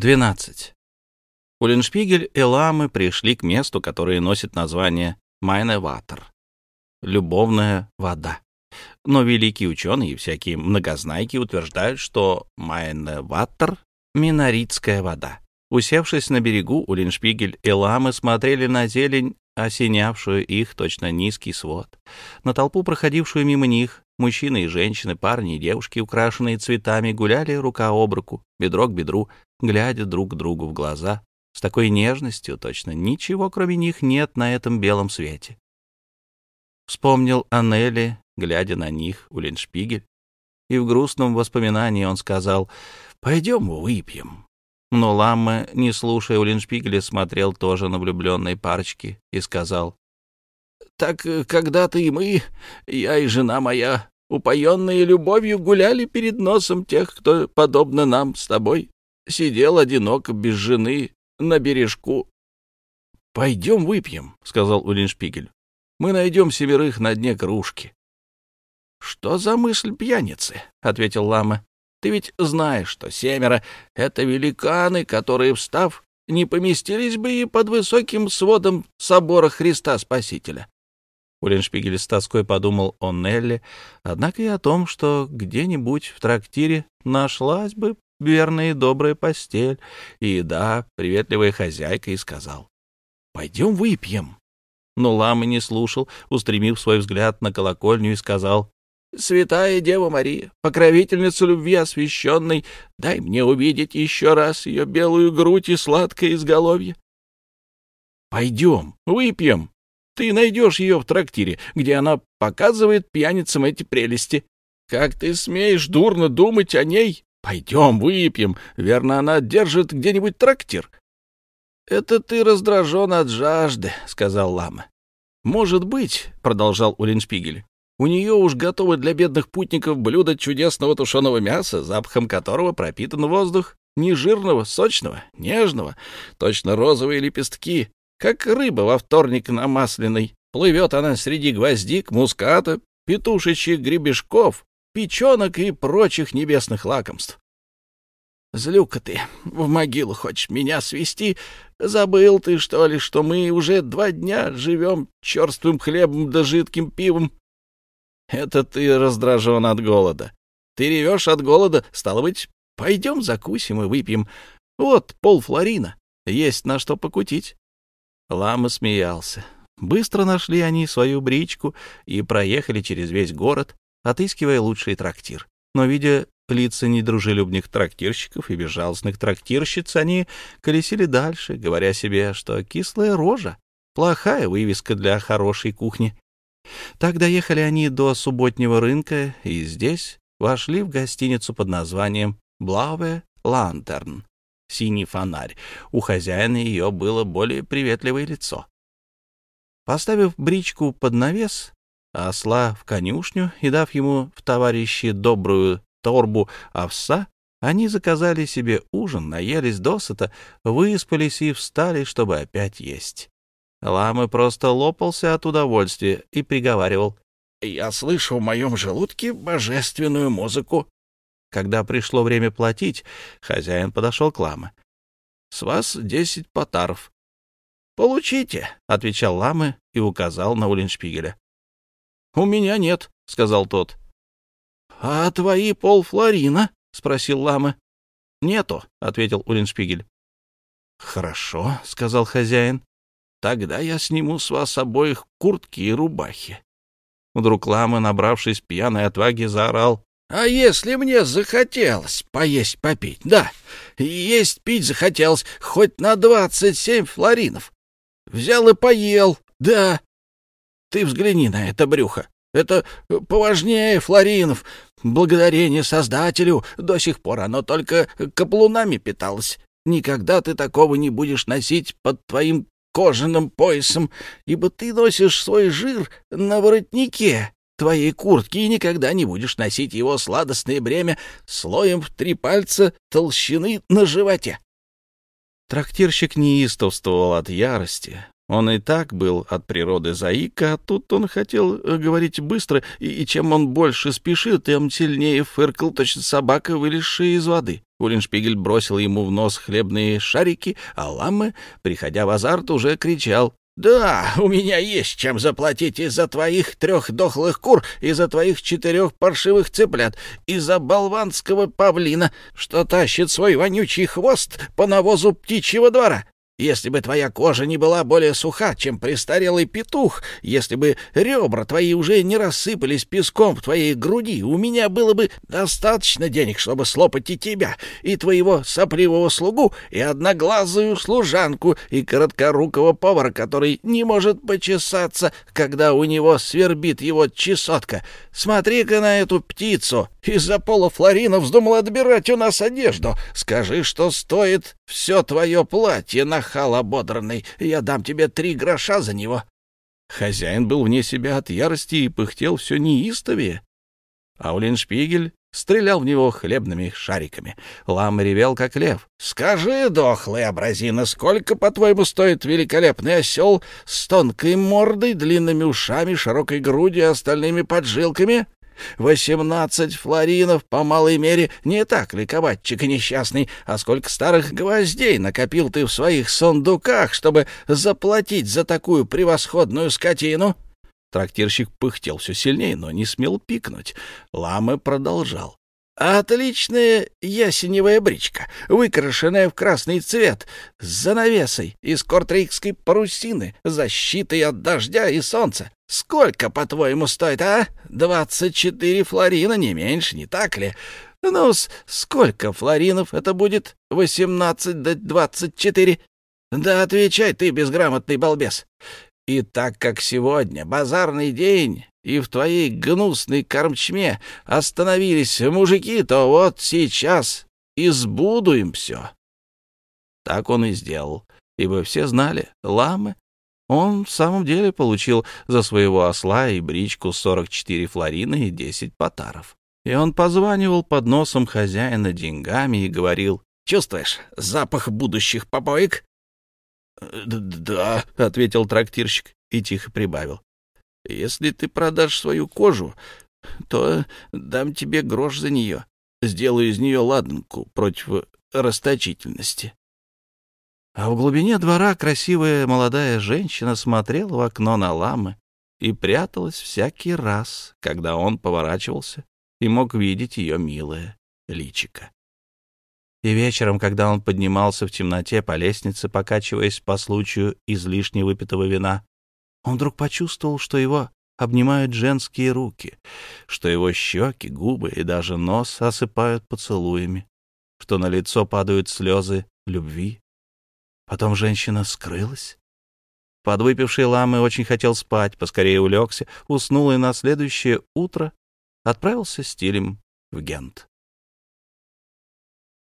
12. Уллиншпигель и Ламы пришли к месту, которое носит название Майневатер — любовная вода. Но великие ученые и всякие многознайки утверждают, что Майневатер — миноритская вода. Усевшись на берегу, Уллиншпигель и Ламы смотрели на зелень, осенявшую их точно низкий свод, на толпу, проходившую мимо них, Мужчины и женщины, парни и девушки, украшенные цветами, гуляли рука об руку, бедро к бедру, глядя друг другу в глаза, с такой нежностью точно ничего, кроме них, нет на этом белом свете. Вспомнил Аннели, глядя на них, у Леншпигель, и в грустном воспоминании он сказал «Пойдем выпьем». Но Ламма, не слушая Уллиншпигеля, смотрел тоже на влюбленные парочки и сказал «Так когда-то и мы, я и жена моя, упоенные любовью, гуляли перед носом тех, кто, подобно нам с тобой, сидел одиноко, без жены, на бережку. — Пойдем выпьем, — сказал Улиншпигель. — Мы найдем семерых на дне кружки. — Что за мысль пьяницы? — ответил лама. — Ты ведь знаешь, что семеро — это великаны, которые, встав, не поместились бы и под высоким сводом собора Христа Спасителя. Уллиншпигель с тоской подумал о Нелли, однако и о том, что где-нибудь в трактире нашлась бы верная и добрая постель, и еда, приветливая хозяйка, и сказал, «Пойдем выпьем». Но лама не слушал, устремив свой взгляд на колокольню, и сказал, «Святая Дева Мария, покровительница любви освященной, дай мне увидеть еще раз ее белую грудь и сладкое изголовье». «Пойдем, выпьем», ты найдешь ее в трактире, где она показывает пьяницам эти прелести. Как ты смеешь дурно думать о ней? Пойдем, выпьем. Верно, она держит где-нибудь трактир. — Это ты раздражен от жажды, — сказал лама. — Может быть, — продолжал Улиншпигель, — у нее уж готовы для бедных путников блюдо чудесного тушеного мяса, запахом которого пропитан воздух, нежирного, сочного, нежного, точно розовые лепестки, как рыба во вторник на масляной. Плывет она среди гвоздик, муската, петушечьих гребешков, печенок и прочих небесных лакомств. Злюка ты, в могилу хочешь меня свести? Забыл ты, что ли, что мы уже два дня живем черствым хлебом да жидким пивом? Это ты раздражен от голода. Ты ревешь от голода, стало быть, пойдем закусим и выпьем. Вот полфлорина, есть на что покутить. Лама смеялся. Быстро нашли они свою бричку и проехали через весь город, отыскивая лучший трактир. Но, видя лица недружелюбных трактирщиков и безжалостных трактирщиц, они колесили дальше, говоря себе, что кислая рожа — плохая вывеска для хорошей кухни. Так доехали они до субботнего рынка и здесь вошли в гостиницу под названием «Блаве Лантерн», синий фонарь. У хозяина ее было более приветливое лицо. Поставив бричку под навес, осла в конюшню и дав ему в товарищи добрую торбу овса, они заказали себе ужин, наелись досыта, выспались и встали, чтобы опять есть. Ламы просто лопался от удовольствия и приговаривал. — Я слышу в моем желудке божественную музыку. Когда пришло время платить, хозяин подошел к Ламе. — С вас десять потаров. — Получите, — отвечал Ламы и указал на Улиншпигеля. — У меня нет, — сказал тот. — А твои полфлорина? — спросил Ламы. — Нету, — ответил Улиншпигель. — Хорошо, — сказал хозяин. — Тогда я сниму с вас обоих куртки и рубахи. Вдруг Ламы, набравшись пьяной отваги, заорал. А если мне захотелось поесть попить, да, есть пить захотелось хоть на двадцать семь флоринов. Взял и поел, да. Ты взгляни на это брюхо. Это поважнее флоринов. Благодарение Создателю до сих пор оно только каплунами питалось. Никогда ты такого не будешь носить под твоим кожаным поясом, ибо ты носишь свой жир на воротнике, твоей куртки и никогда не будешь носить его сладостное бремя слоем в три пальца толщины на животе. Трактирщик неистовствовал от ярости. Он и так был от природы заика, а тут он хотел э, говорить быстро, и, и чем он больше спешил, тем сильнее фыркал точно собака, вылезшая из воды. Уллиншпигель бросил ему в нос хлебные шарики, а Ламме, приходя в азарт, уже кричал «Да, у меня есть чем заплатить из-за твоих трех дохлых кур, из-за твоих четырех паршивых цыплят, из-за болванского павлина, что тащит свой вонючий хвост по навозу птичьего двора. Если бы твоя кожа не была более суха, чем престарелый петух, если бы ребра твои уже не рассыпались песком в твоей груди, у меня было бы достаточно денег, чтобы слопать и тебя, и твоего сопливого слугу, и одноглазую служанку, и короткорукого повара, который не может почесаться, когда у него свербит его чесотка. Смотри-ка на эту птицу! Из-за пола Флорина вздумал отбирать у нас одежду. Скажи, что стоит все твое платье, нахал ободранный. Я дам тебе три гроша за него. Хозяин был вне себя от ярости и пыхтел все неистовее. Аулин Шпигель стрелял в него хлебными шариками. Лам ревел, как лев. — Скажи, дохлый абразина, сколько, по-твоему, стоит великолепный осел с тонкой мордой, длинными ушами, широкой грудью и остальными поджилками? Восемнадцать флоринов, по малой мере, не так ли, кабачик несчастный, а сколько старых гвоздей накопил ты в своих сундуках, чтобы заплатить за такую превосходную скотину?» Трактирщик пыхтел все сильнее, но не смел пикнуть. Ламы продолжал. Отличная ясеневая бричка, выкрашенная в красный цвет, с занавесой из кортрейкской парусины, защитой от дождя и солнца. Сколько, по-твоему, стоит, а? Двадцать четыре флорина, не меньше, не так ли? ну сколько флоринов это будет? Восемнадцать до двадцать четыре? Да отвечай ты, безграмотный балбес. И так как сегодня базарный день, и в твоей гнусной кормчме остановились мужики, то вот сейчас избудуем все. Так он и сделал, ибо все знали, ламы он в самом деле получил за своего осла и бричку 44 флорина и 10 потаров. И он позванивал под носом хозяина деньгами и говорил, «Чувствуешь запах будущих попоек?» «Да», — ответил трактирщик и тихо прибавил. Если ты продашь свою кожу, то дам тебе грош за нее. Сделаю из нее ладанку против расточительности. А в глубине двора красивая молодая женщина смотрела в окно на ламы и пряталась всякий раз, когда он поворачивался и мог видеть ее милое личико. И вечером, когда он поднимался в темноте по лестнице, покачиваясь по случаю излишне выпитого вина, он вдруг почувствовал, что его обнимают женские руки, что его щеки, губы и даже нос осыпают поцелуями, что на лицо падают слезы любви. Потом женщина скрылась. Подвыпивший ламы очень хотел спать, поскорее улегся, уснул и на следующее утро отправился стилем в Гент.